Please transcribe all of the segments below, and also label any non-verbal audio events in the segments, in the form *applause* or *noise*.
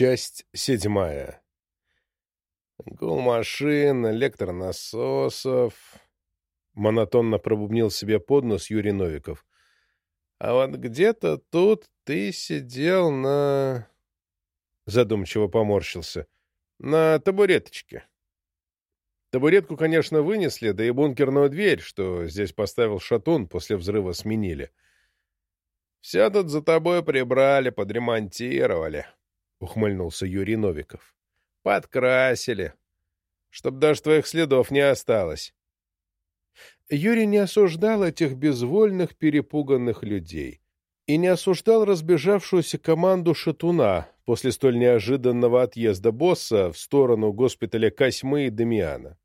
Часть седьмая. Гул машин, электронасосов. Монотонно пробубнил себе под нос Юрий Новиков. А вот где-то тут ты сидел на... Задумчиво поморщился. На табуреточке. Табуретку, конечно, вынесли, да и бункерную дверь, что здесь поставил Шатун, после взрыва сменили. Все тут за тобой прибрали, подремонтировали. — ухмыльнулся Юрий Новиков. «Подкрасили, чтоб даже твоих следов не осталось». Юрий не осуждал этих безвольных, перепуганных людей и не осуждал разбежавшуюся команду Шатуна после столь неожиданного отъезда босса в сторону госпиталя Косьмы и Дамиана.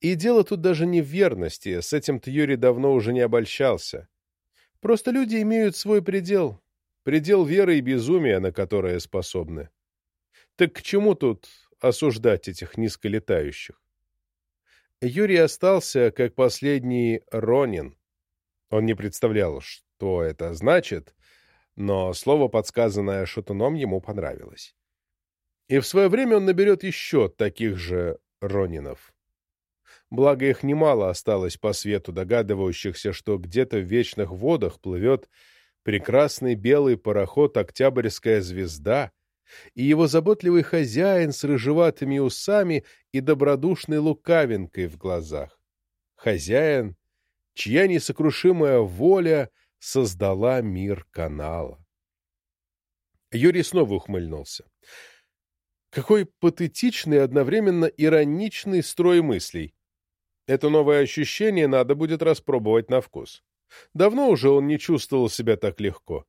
И дело тут даже не в верности, с этим-то Юрий давно уже не обольщался. Просто люди имеют свой предел, предел веры и безумия, на которое способны. Так к чему тут осуждать этих низколетающих? Юрий остался как последний Ронин. Он не представлял, что это значит, но слово, подсказанное Шатуном, ему понравилось. И в свое время он наберет еще таких же Ронинов. Благо их немало осталось по свету, догадывающихся, что где-то в вечных водах плывет прекрасный белый пароход «Октябрьская звезда» и его заботливый хозяин с рыжеватыми усами и добродушной лукавинкой в глазах. Хозяин, чья несокрушимая воля создала мир канала. Юрий снова ухмыльнулся. Какой патетичный одновременно ироничный строй мыслей. Это новое ощущение надо будет распробовать на вкус. Давно уже он не чувствовал себя так легко.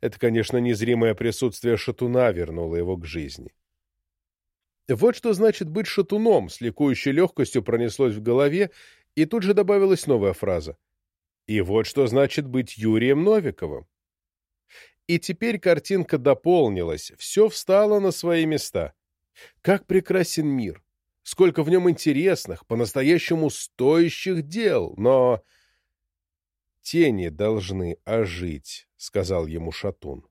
Это, конечно, незримое присутствие шатуна вернуло его к жизни. Вот что значит быть шатуном, с ликующей легкостью пронеслось в голове, и тут же добавилась новая фраза. И вот что значит быть Юрием Новиковым. И теперь картинка дополнилась, все встало на свои места. Как прекрасен мир! Сколько в нем интересных, по-настоящему стоящих дел, но тени должны ожить», — сказал ему Шатун.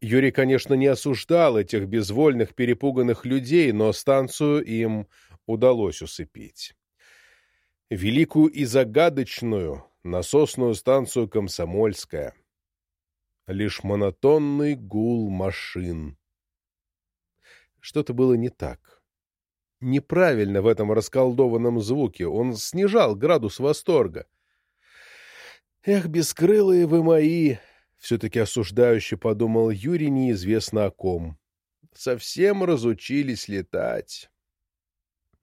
Юрий, конечно, не осуждал этих безвольных, перепуганных людей, но станцию им удалось усыпить. Великую и загадочную насосную станцию «Комсомольская». Лишь монотонный гул машин. Что-то было не так. Неправильно в этом расколдованном звуке. Он снижал градус восторга. «Эх, бескрылые вы мои!» — все-таки осуждающе подумал Юрий неизвестно о ком. «Совсем разучились летать».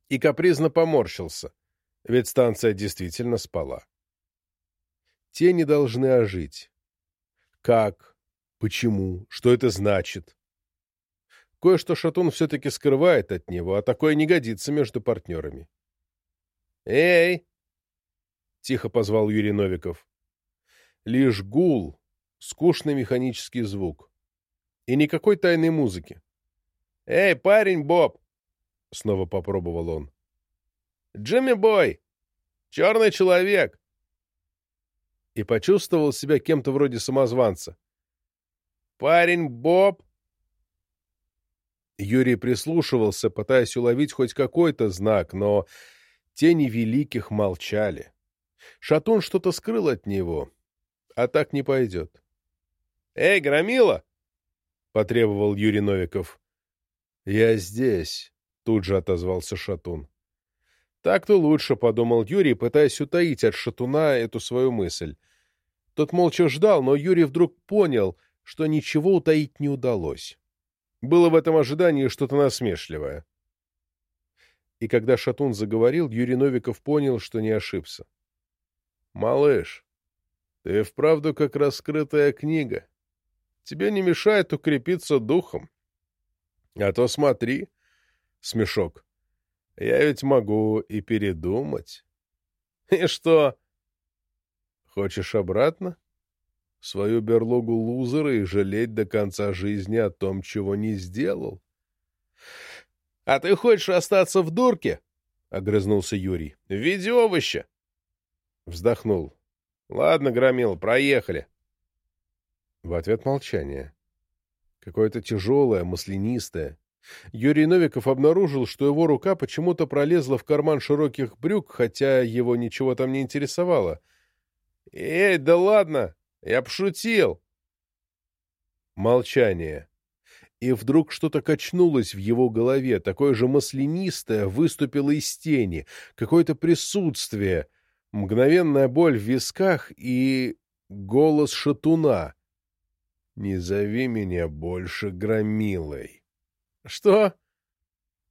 И капризно поморщился, ведь станция действительно спала. Тени должны ожить. Как? Почему? Что это значит? Кое-что Шатун все-таки скрывает от него, а такое не годится между партнерами. «Эй!» — тихо позвал Юрий Новиков. Лишь гул, скучный механический звук. И никакой тайной музыки. «Эй, парень Боб!» — снова попробовал он. «Джимми Бой! Черный человек!» И почувствовал себя кем-то вроде самозванца. «Парень Боб!» Юрий прислушивался, пытаясь уловить хоть какой-то знак, но тени великих молчали. Шатун что-то скрыл от него, а так не пойдет. — Эй, Громила! — потребовал Юрий Новиков. — Я здесь, — тут же отозвался Шатун. Так-то лучше, — подумал Юрий, пытаясь утаить от Шатуна эту свою мысль. Тот молча ждал, но Юрий вдруг понял, что ничего утаить не удалось. Было в этом ожидании что-то насмешливое. И когда Шатун заговорил, Юрий Новиков понял, что не ошибся. — Малыш, ты вправду как раскрытая книга. Тебе не мешает укрепиться духом. А то смотри, смешок, я ведь могу и передумать. И что? Хочешь обратно? Свою берлогу лузера и жалеть до конца жизни о том, чего не сделал? — А ты хочешь остаться в дурке? — огрызнулся Юрий. — В виде овоща. Вздохнул. Ладно, Громил, проехали. В ответ молчание. какое-то тяжелое, маслянистое. Юрий Новиков обнаружил, что его рука почему-то пролезла в карман широких брюк, хотя его ничего там не интересовало. «Эй, да ладно! Я пошутил!» Молчание. И вдруг что-то качнулось в его голове, такое же маслянистое выступило из тени, какое-то присутствие, мгновенная боль в висках и голос шатуна. «Не зови меня больше громилой». «Что?»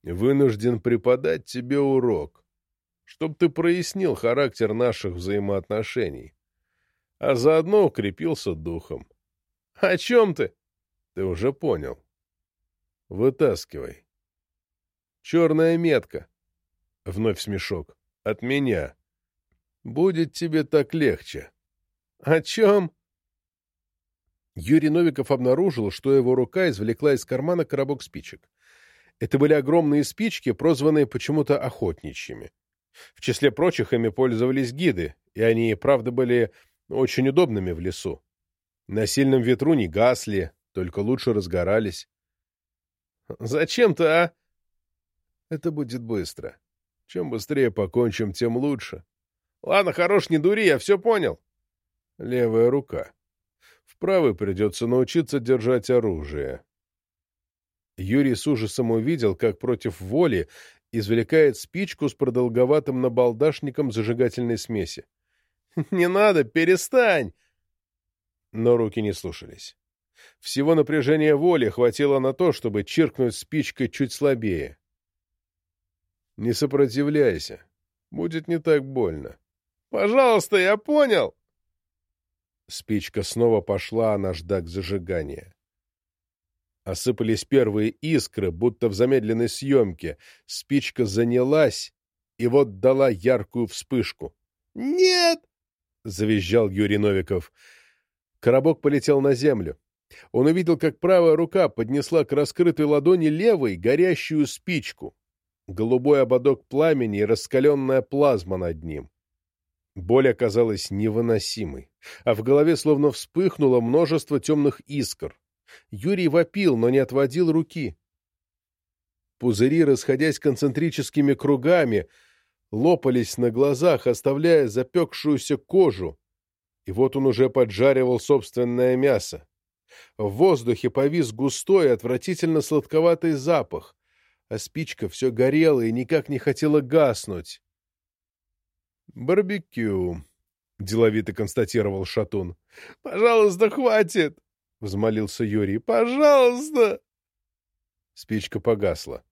«Вынужден преподать тебе урок, чтоб ты прояснил характер наших взаимоотношений, а заодно укрепился духом». «О чем ты?» «Ты уже понял». Вытаскивай. Черная метка. Вновь смешок. От меня. Будет тебе так легче. О чем? Юрий Новиков обнаружил, что его рука извлекла из кармана коробок спичек. Это были огромные спички, прозванные почему-то охотничьими. В числе прочих ими пользовались гиды, и они, правда, были очень удобными в лесу. На сильном ветру не гасли, только лучше разгорались. Зачем ты, а? Это будет быстро. Чем быстрее покончим, тем лучше. Ладно, хорош, не дури, я все понял. Левая рука. В правой придется научиться держать оружие. Юрий с ужасом увидел, как против воли извлекает спичку с продолговатым набалдашником зажигательной смеси. *laughs* «Не надо, перестань!» Но руки не слушались. Всего напряжения воли хватило на то, чтобы чиркнуть спичкой чуть слабее. «Не сопротивляйся. Будет не так больно». «Пожалуйста, я понял!» Спичка снова пошла на наждак зажигания. Осыпались первые искры, будто в замедленной съемке. Спичка занялась и вот дала яркую вспышку. «Нет!» — завизжал Юрий Новиков. Коробок полетел на землю. Он увидел, как правая рука поднесла к раскрытой ладони левой горящую спичку, голубой ободок пламени и раскаленная плазма над ним. Боль оказалась невыносимой, а в голове словно вспыхнуло множество темных искр. Юрий вопил, но не отводил руки. Пузыри, расходясь концентрическими кругами, лопались на глазах, оставляя запекшуюся кожу, и вот он уже поджаривал собственное мясо. В воздухе повис густой, отвратительно сладковатый запах, а спичка все горела и никак не хотела гаснуть. «Барбекю», — деловито констатировал Шатун. «Пожалуйста, хватит!» — взмолился Юрий. «Пожалуйста!» Спичка погасла.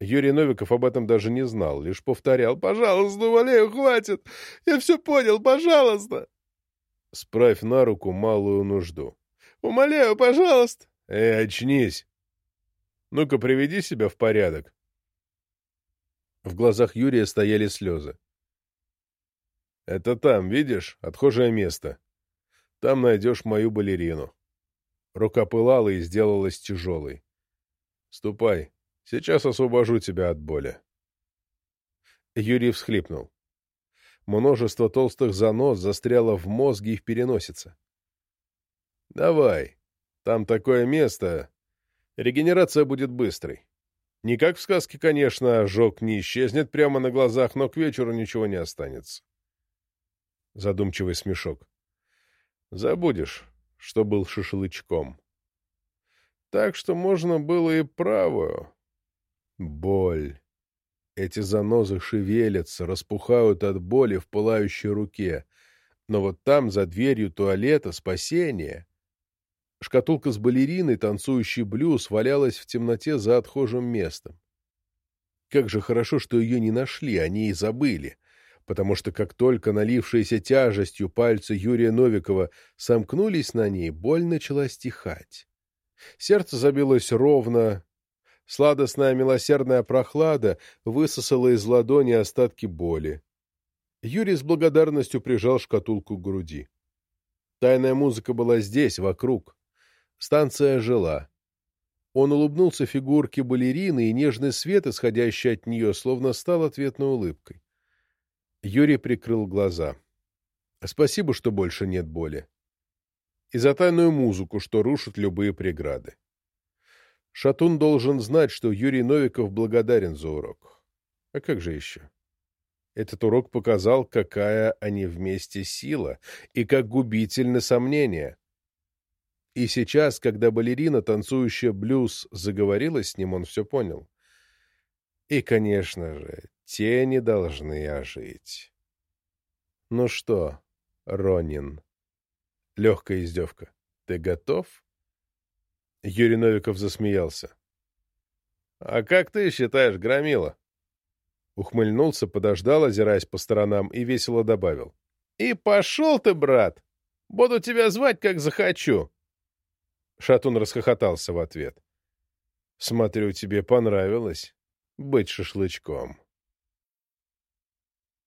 Юрий Новиков об этом даже не знал, лишь повторял. «Пожалуйста, умоляю, хватит! Я все понял, пожалуйста!» «Справь на руку малую нужду», Умоляю, пожалуйста. Эй, очнись. Ну-ка, приведи себя в порядок. В глазах Юрия стояли слезы. Это там, видишь, отхожее место. Там найдешь мою балерину. Рука пылала и сделалась тяжелой. Ступай, сейчас освобожу тебя от боли. Юрий всхлипнул. Множество толстых занос застряло в мозге и в переносице. Давай. Там такое место. Регенерация будет быстрой. Не как в сказке, конечно, ожог не исчезнет прямо на глазах, но к вечеру ничего не останется. Задумчивый смешок. Забудешь, что был шашлычком. Так что можно было и правую. Боль. Эти занозы шевелятся, распухают от боли в пылающей руке. Но вот там, за дверью туалета, спасение. Шкатулка с балериной, танцующий блюз, валялась в темноте за отхожим местом. Как же хорошо, что ее не нашли, они и забыли, потому что как только налившиеся тяжестью пальцы Юрия Новикова сомкнулись на ней, боль начала стихать. Сердце забилось ровно, сладостная милосердная прохлада высосала из ладони остатки боли. Юрий с благодарностью прижал шкатулку к груди. Тайная музыка была здесь, вокруг. Станция жила. Он улыбнулся фигурке балерины, и нежный свет, исходящий от нее, словно стал ответной улыбкой. Юрий прикрыл глаза. Спасибо, что больше нет боли. И за тайную музыку, что рушит любые преграды. Шатун должен знать, что Юрий Новиков благодарен за урок. А как же еще? Этот урок показал, какая они вместе сила и как губительны сомнения. И сейчас, когда балерина, танцующая блюз, заговорила с ним, он все понял. И, конечно же, тени должны ожить. Ну что, Ронин? Легкая издевка. Ты готов? Юрий Новиков засмеялся. А как ты считаешь, Громила? Ухмыльнулся, подождал, озираясь по сторонам, и весело добавил. И пошел ты, брат! Буду тебя звать, как захочу. Шатун расхохотался в ответ. Смотрю, тебе понравилось быть шашлычком.